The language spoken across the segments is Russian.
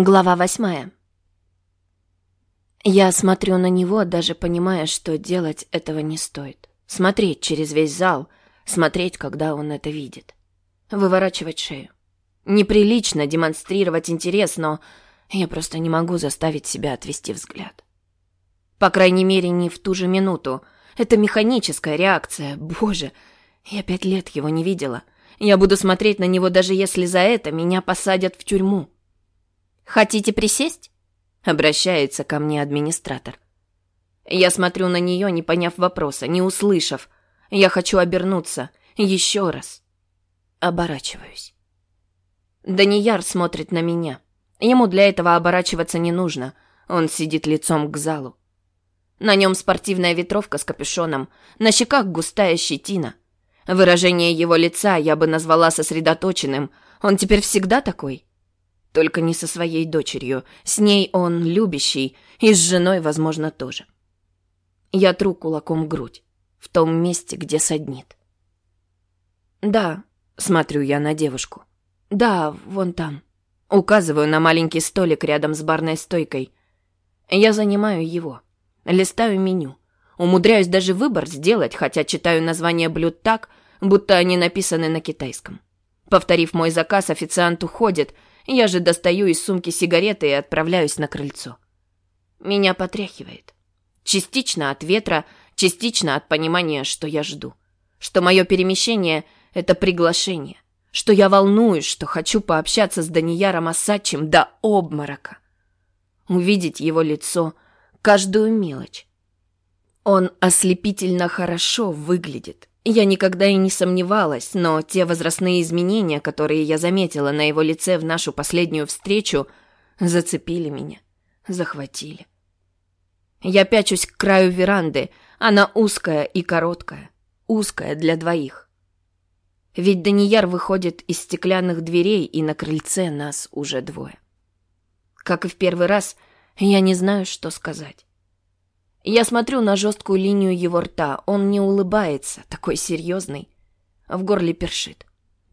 Глава восьмая. Я смотрю на него, даже понимая, что делать этого не стоит. Смотреть через весь зал, смотреть, когда он это видит. Выворачивать шею. Неприлично демонстрировать интерес, но я просто не могу заставить себя отвести взгляд. По крайней мере, не в ту же минуту. Это механическая реакция. Боже, я пять лет его не видела. Я буду смотреть на него, даже если за это меня посадят в тюрьму. «Хотите присесть?» — обращается ко мне администратор. Я смотрю на нее, не поняв вопроса, не услышав. Я хочу обернуться. Еще раз. Оборачиваюсь. Данияр смотрит на меня. Ему для этого оборачиваться не нужно. Он сидит лицом к залу. На нем спортивная ветровка с капюшоном, на щеках густая щетина. Выражение его лица я бы назвала сосредоточенным. Он теперь всегда такой? Только не со своей дочерью. С ней он любящий, и с женой, возможно, тоже. Я тру кулаком грудь, в том месте, где саднит. «Да», — смотрю я на девушку. «Да, вон там». Указываю на маленький столик рядом с барной стойкой. Я занимаю его. Листаю меню. Умудряюсь даже выбор сделать, хотя читаю названия блюд так, будто они написаны на китайском. Повторив мой заказ, официант уходит — я же достаю из сумки сигареты и отправляюсь на крыльцо. Меня потряхивает. Частично от ветра, частично от понимания, что я жду. Что мое перемещение — это приглашение. Что я волнуюсь, что хочу пообщаться с Данияром Асачем до обморока. Увидеть его лицо, каждую мелочь. Он ослепительно хорошо выглядит. Я никогда и не сомневалась, но те возрастные изменения, которые я заметила на его лице в нашу последнюю встречу, зацепили меня, захватили. Я пячусь к краю веранды, она узкая и короткая, узкая для двоих. Ведь Данияр выходит из стеклянных дверей, и на крыльце нас уже двое. Как и в первый раз, я не знаю, что сказать. Я смотрю на жесткую линию его рта. Он не улыбается, такой серьезный. В горле першит.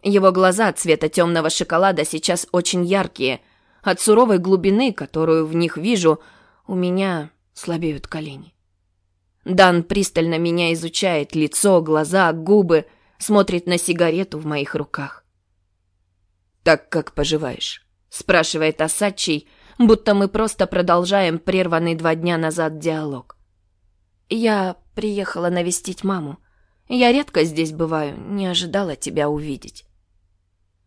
Его глаза цвета темного шоколада сейчас очень яркие. От суровой глубины, которую в них вижу, у меня слабеют колени. Дан пристально меня изучает, лицо, глаза, губы, смотрит на сигарету в моих руках. «Так как поживаешь?» — спрашивает Асачий, будто мы просто продолжаем прерванный два дня назад диалог. «Я приехала навестить маму. Я редко здесь бываю, не ожидала тебя увидеть».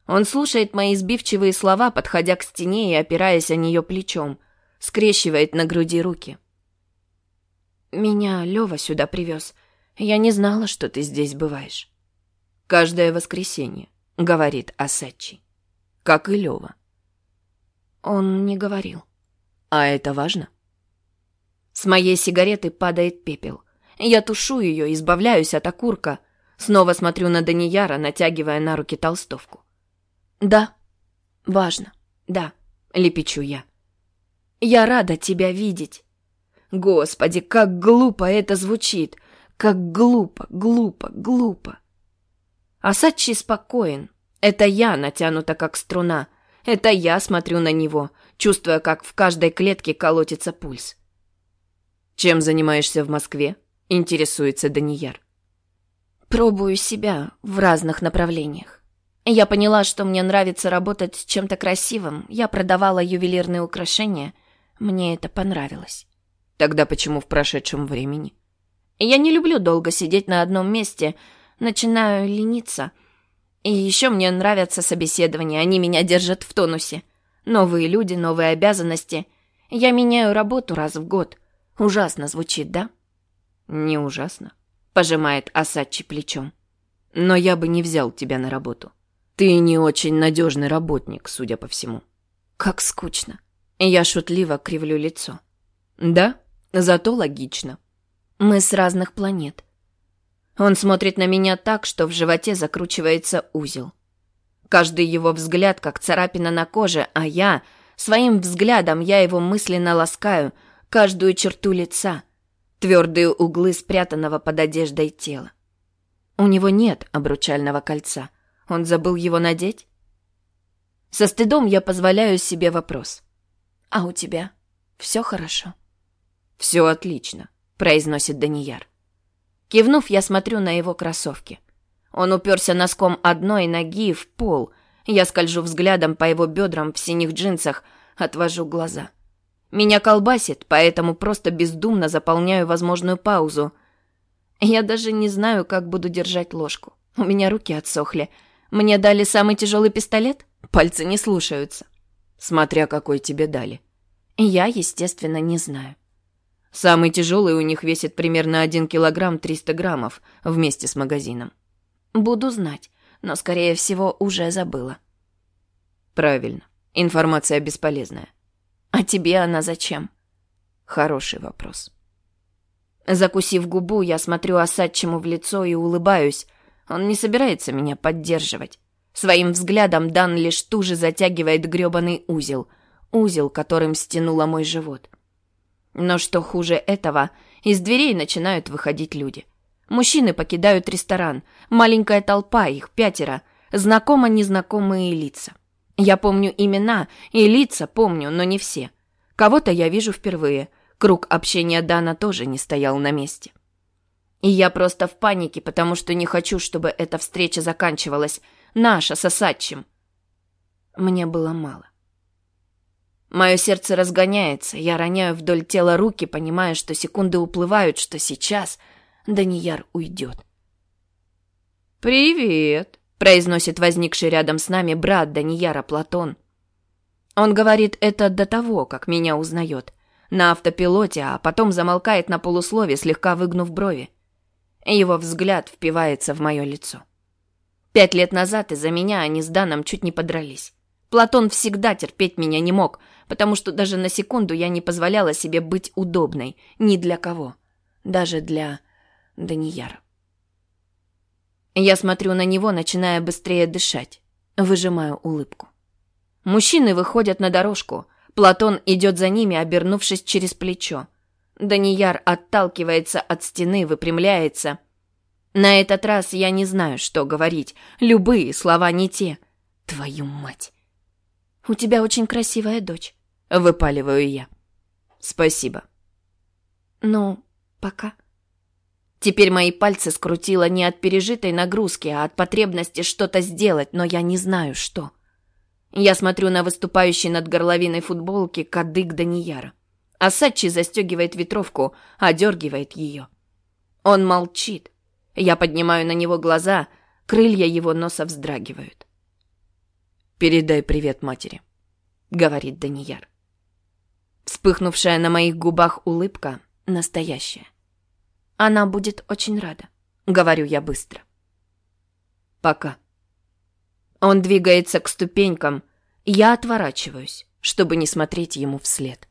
Он слушает мои сбивчивые слова, подходя к стене и опираясь о нее плечом, скрещивает на груди руки. «Меня Лева сюда привез. Я не знала, что ты здесь бываешь». «Каждое воскресенье», — говорит Асачи. «Как и Лева». Он не говорил. «А это важно?» С моей сигареты падает пепел. Я тушу ее, избавляюсь от окурка. Снова смотрю на Данияра, натягивая на руки толстовку. «Да, важно, да», — лепечу я. «Я рада тебя видеть». Господи, как глупо это звучит! Как глупо, глупо, глупо. Асачи спокоен. Это я натянута как струна. Это я смотрю на него, чувствуя, как в каждой клетке колотится пульс. «Чем занимаешься в Москве?» – интересуется Данияр. «Пробую себя в разных направлениях. Я поняла, что мне нравится работать с чем-то красивым. Я продавала ювелирные украшения. Мне это понравилось». «Тогда почему в прошедшем времени?» «Я не люблю долго сидеть на одном месте. Начинаю лениться. И еще мне нравятся собеседования. Они меня держат в тонусе. Новые люди, новые обязанности. Я меняю работу раз в год». Ужасно звучит, да? Не ужасно, пожимает Асачи плечом. Но я бы не взял тебя на работу. Ты не очень надежный работник, судя по всему. Как скучно. Я шутливо кривлю лицо. Да, зато логично. Мы с разных планет. Он смотрит на меня так, что в животе закручивается узел. Каждый его взгляд как царапина на коже, а я... Своим взглядом я его мысленно ласкаю — каждую черту лица, твердые углы спрятанного под одеждой тела. У него нет обручального кольца. Он забыл его надеть? Со стыдом я позволяю себе вопрос. А у тебя все хорошо?» «Все отлично», — произносит Данияр. Кивнув, я смотрю на его кроссовки. Он уперся носком одной ноги в пол. Я скольжу взглядом по его бедрам в синих джинсах, отвожу глаза. Меня колбасит, поэтому просто бездумно заполняю возможную паузу. Я даже не знаю, как буду держать ложку. У меня руки отсохли. Мне дали самый тяжелый пистолет? Пальцы не слушаются. Смотря какой тебе дали. Я, естественно, не знаю. Самый тяжелый у них весит примерно 1 килограмм 300 граммов вместе с магазином. Буду знать, но, скорее всего, уже забыла. Правильно. Информация бесполезная. А тебе она зачем? Хороший вопрос. Закусив губу, я смотрю Осадчему в лицо и улыбаюсь. Он не собирается меня поддерживать. Своим взглядом Дан лишь туже затягивает грёбаный узел. Узел, которым стянула мой живот. Но что хуже этого, из дверей начинают выходить люди. Мужчины покидают ресторан. Маленькая толпа, их пятеро. Знакомо-незнакомые лица. Я помню имена, и лица помню, но не все. Кого-то я вижу впервые. Круг общения Дана тоже не стоял на месте. И я просто в панике, потому что не хочу, чтобы эта встреча заканчивалась. Наша, с Осадчим. Мне было мало. Мое сердце разгоняется, я роняю вдоль тела руки, понимая, что секунды уплывают, что сейчас Данияр уйдет. «Привет», — произносит возникший рядом с нами брат Данияра Платон. Он говорит это до того, как меня узнает. На автопилоте, а потом замолкает на полуслове, слегка выгнув брови. Его взгляд впивается в мое лицо. Пять лет назад из-за меня они с Даном чуть не подрались. Платон всегда терпеть меня не мог, потому что даже на секунду я не позволяла себе быть удобной ни для кого. Даже для Данияр. Я смотрю на него, начиная быстрее дышать. Выжимаю улыбку. Мужчины выходят на дорожку. Платон идет за ними, обернувшись через плечо. Данияр отталкивается от стены, выпрямляется. На этот раз я не знаю, что говорить. Любые слова не те. Твою мать. У тебя очень красивая дочь. Выпаливаю я. Спасибо. Ну, пока. Теперь мои пальцы скрутило не от пережитой нагрузки, а от потребности что-то сделать, но я не знаю, что. Я смотрю на выступающий над горловиной футболки кадык Данияра. Асачи застегивает ветровку, одергивает ее. Он молчит. Я поднимаю на него глаза, крылья его носа вздрагивают. «Передай привет матери», — говорит Данияр. Вспыхнувшая на моих губах улыбка настоящая. Она будет очень рада, говорю я быстро. Пока. Он двигается к ступенькам, я отворачиваюсь, чтобы не смотреть ему вслед.